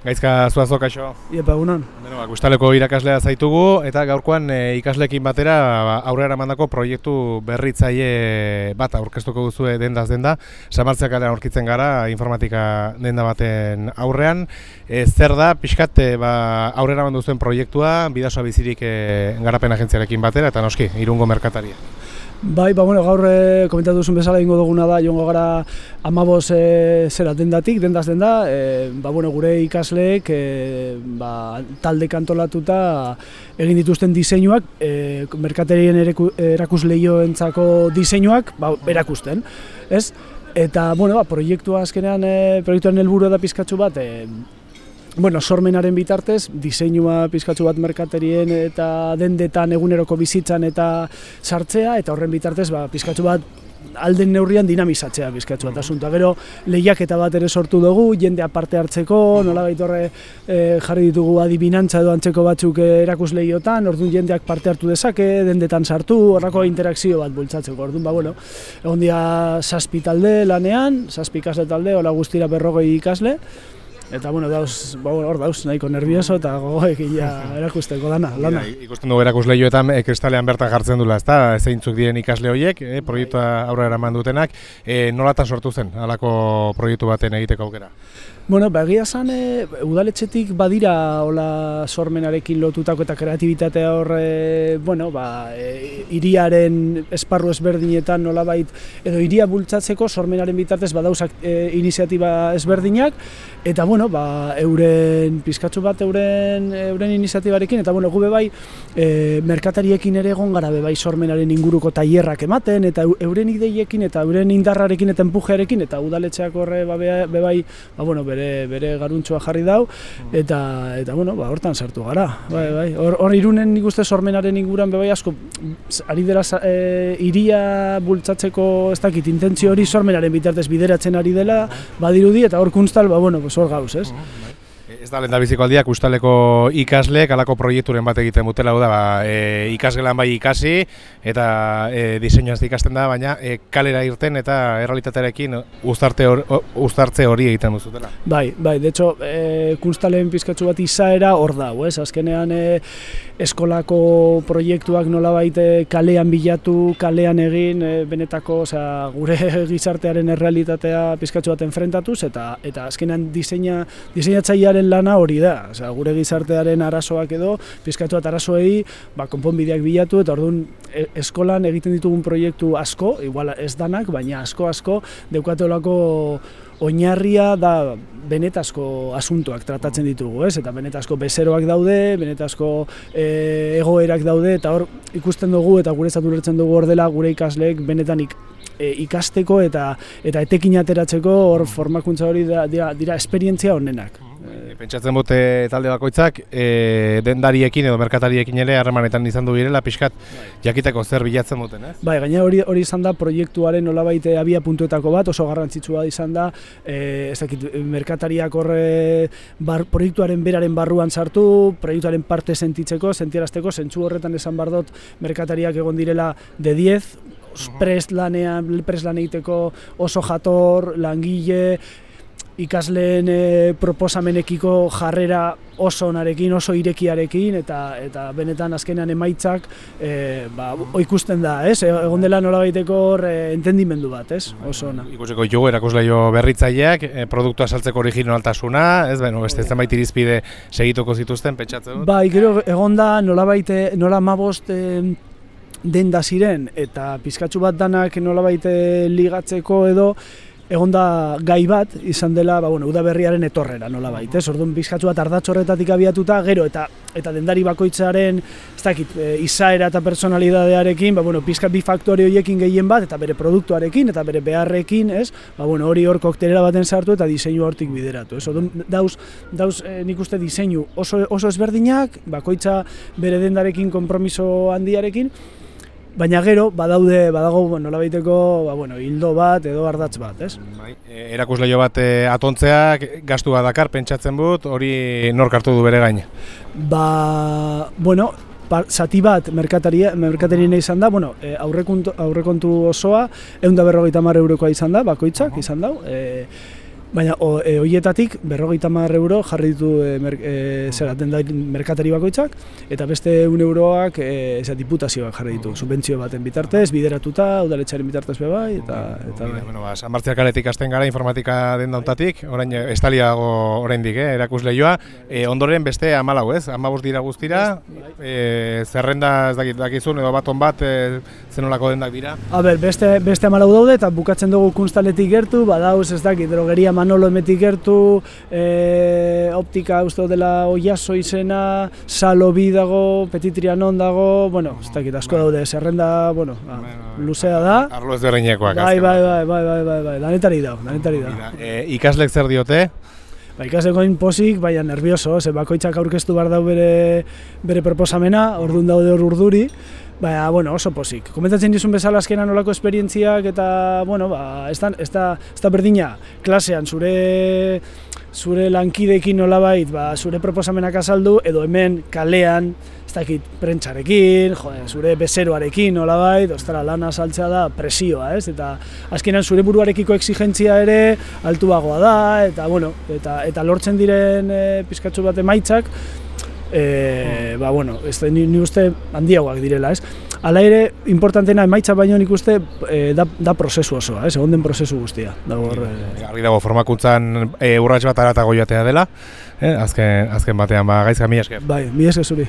Gaizka zuazo kaixo. Iepa, egunon. Beno, ba, gustaleko irakaslea zaitugu eta gaurkoan e, ikaslekin batera ba, aurrera mandako proiektu berritzaile bat aurkeztuko duzue dendaz denda. Samartzea kalean aurkitzen gara informatika denda baten aurrean. E, zer da, pixkat e, ba, aurrera mandu zuen proiektua, bidasoa bizirik e, garapen agentziarekin batera eta noski, irungo merkataria. Bai, ba, bueno, gaur e, komentatu duzun bezala ingo duguna da, joango gara amaboz e, zera dendatik, dendaz denda, e, ba, bueno, gure ikasleek e, ba, talde kantolatuta egin dituzten diseinuak, e, merkaterien erakus lehioentzako diseinuak, ba, erakusten, ez? Eta, bueno, ba, proiektua azkenean, e, proiektuaren helburu da pizkatzu bat, e, bueno, sormenaren bitartez, diseinua pizkatzu bat merkaterien eta dendetan eguneroko bizitzan eta sartzea, eta horren bitartez, ba, pizkatzu bat alden neurrian dinamizatzea bizkatzu bat asuntua. Gero lehiak eta bat ere sortu dugu, jende aparte hartzeko, nola horre e, jarri ditugu adibinantza edo antzeko batzuk erakus lehiotan, orduan jendeak parte hartu dezake, dendetan sartu, horrako interakzio bat bultzatzeko. Orduan, ba, bueno, egon dia saspi talde lanean, saspi ikasle talde, hola guztira berrogei ikasle, Eta bueno, dauz, ba, hor dauz, nahiko nervioso eta gogoekin ja erakusteko dana, lana. ikusten dugu erakusleioetan e, kristalean bertan jartzen dula, ezta? Zeintzuk diren ikasle horiek, e, proiektua aurrera eraman dutenak, e, nolatan sortu zen halako proiektu baten egiteko aukera? Bueno, ba, egia zan, e, udaletxetik badira hola sormenarekin lotutako eta kreatibitatea hor, e, bueno, ba, e, iriaren esparru ezberdinetan nolabait, edo iria bultzatzeko sormenaren bitartez badauzak e, iniziatiba ezberdinak, eta bueno, ba, euren pizkatzu bat euren, euren iniziatibarekin, eta bueno, gube bai, e, merkatariekin ere egon gara bai sormenaren inguruko tailerrak ematen, eta euren ideiekin, eta euren indarrarekin eta empujearekin, eta udaletxeak horre ba, bai, ba, bueno, bere bere garuntxoa jarri dau eta eta bueno, ba hortan sartu gara. Bai, bai. Hor hor irunen ikuste sormenaren inguran bebai asko ari dela e, iria bultzatzeko ez dakit intentzio hori sormenaren bitartez bideratzen ari dela, badirudi eta hor kunstal, ba bueno, pues hor gauz, ez? Ez da lehen da biziko aldiak ustaleko ikasle, kalako proiekturen bat egiten dutela, da, ba, e, ikasgelan bai ikasi eta e, diseinua ikasten da, baina e, kalera irten eta errealitatearekin uztarte hor, uztartze hori egiten duzutela. Bai, bai, de hecho, e, kunstalen pizkatzu bat izaera hor da, ez? Azkenean e, eskolako proiektuak nola baite kalean bilatu, kalean egin, e, benetako, osea, gure gizartearen errealitatea pizkatzu bat enfrentatuz, eta eta azkenean diseina, diseinatzailearen lana hori da. Osea, gure gizartearen arazoak edo, pizkatu bat arazoei, ba, konponbideak bilatu, eta orduan e, eskolan egiten ditugun proiektu asko, igual ez danak, baina asko-asko, deukatelako oinarria da benetazko asuntoak tratatzen ditugu, ez? Eta benetazko bezeroak daude, benetazko e, egoerak daude, eta hor ikusten dugu eta gure zatu dugu hor dela gure ikasleek benetan e, ikasteko eta eta etekin ateratzeko hor formakuntza hori da, dira, dira esperientzia honenak. E, pentsatzen bote talde bakoitzak, e, dendariekin edo merkatariekin ere harremanetan izan du birela, pixkat bai. jakiteko zer bilatzen duten, ez? Bai, gaina hori hori izan da proiektuaren nolabait abia puntuetako bat, oso garrantzitsua izan da, e, ez dakit, merkatariak horre bar, proiektuaren beraren barruan sartu, proiektuaren parte sentitzeko, sentierazteko, zentsu horretan esan bardot merkatariak egon direla de 10, prest lanean, prest egiteko oso jator, langile, ikasleen e, proposamenekiko jarrera oso onarekin, oso irekiarekin eta eta benetan azkenean emaitzak e, ba, ikusten da, ez? E, egon dela nola baiteko e, entendimendu bat, ez? Oso ona. Ikusiko jugu erakusleio berritzaileak, e, produktua saltzeko originaltasuna, ez? Beno, beste zenbait irizpide segituko zituzten pentsatzen dut. Bai, gero egon da nola baite, nola mabost e, denda ziren eta pizkatzu bat danak nola baite ligatzeko edo egon da gai bat izan dela, ba, bueno, udaberriaren etorrera nola baita, ez? Orduan bizkatzu bat ardatxorretatik abiatuta, gero eta eta dendari bakoitzaren, ez dakit, e, izaera eta personalidadearekin, ba, bueno, pizkat bi faktore horiekin gehien bat, eta bere produktuarekin, eta bere beharrekin, ez? Ba, bueno, hori hor koktelera baten sartu eta diseinu hortik bideratu, ez? Orduan, dauz, dauz e, nik uste diseinu oso, oso ezberdinak, bakoitza bere dendarekin konpromiso handiarekin, Baina gero, badaude, badago nolabaiteko, ba, bueno, hildo bat edo ardatz bat, ez? Bai, e, erakusleio bat e, atontzeak, gastu bat dakar, pentsatzen but, hori nork hartu du bere gaina? Ba, bueno, ba, zati bat merkataria, merkatarien izan da, bueno, e, aurrekontu, aurrekontu osoa, egun da berrogeita mar eurokoa izan da, bakoitzak izan da, e, Baina e, hoietatik berrogeita hamar euro jarri ditu e, mer, e, zera, merkatari bakoitzak, eta beste un euroak e, zera, diputazioak jarri ditu, subentzio baten bitartez, bideratuta, udaletxaren bitartez be bai, eta... eta Bida, bueno, ba, San Martziak kaletik hasten gara informatika den dauntatik, orain eh, estaliago oraindik, eh, erakusleioa. E, ondoren beste amalau, ez? Amabos dira guztira, e, zerrenda ez dakit, dakizun edo baton bat e, zenolako dendak dira. A ber, beste, beste amalau daude eta bukatzen dugu kunstaletik gertu, badauz ez dakit, drogeria Manolo emetik gertu, e, optika uste dela oiaso izena, salo bi dago, petit trianon dago, bueno, ez dakit, asko daude, zerrenda, bueno, ba, luzea da. Arlo ez berreinekoak. Bai, bai, bai, bai, bai, bai, bai, danetari da, danetari da. E, ikaslek zer diote? Ba, ikasekoin posik, baina nervioso, ze bakoitzak aurkeztu behar dau bere, bere proposamena, ordun daude hor urduri, Baina, bueno, oso posik. Komentatzen dizun bezala azkenan olako esperientziak eta, bueno, ba, ez da, ez da, ez da berdina, klasean, zure, zure lankidekin nolabait, ba, zure proposamenak azaldu, edo hemen kalean, ez dakit, prentxarekin, jode, zure bezeroarekin nolabait, ostara, lana saltzea da presioa, ez? Eta azkenan zure buruarekiko exigentzia ere altuagoa da, eta, bueno, eta, eta lortzen diren e, pizkatzu bat emaitzak, e, ba, bueno, ez ni, ni uste handiagoak direla, ez? Hala ere, importantena emaitza baino nik uste e, da, da prozesu osoa, ez? Egon den prozesu guztia. Dago hor, e... Argi dago formakuntzan e, urrats bat aratago joatea dela, eh? azken, azken batean, ba, gaizka mi esker. Bai, mi esker zuri.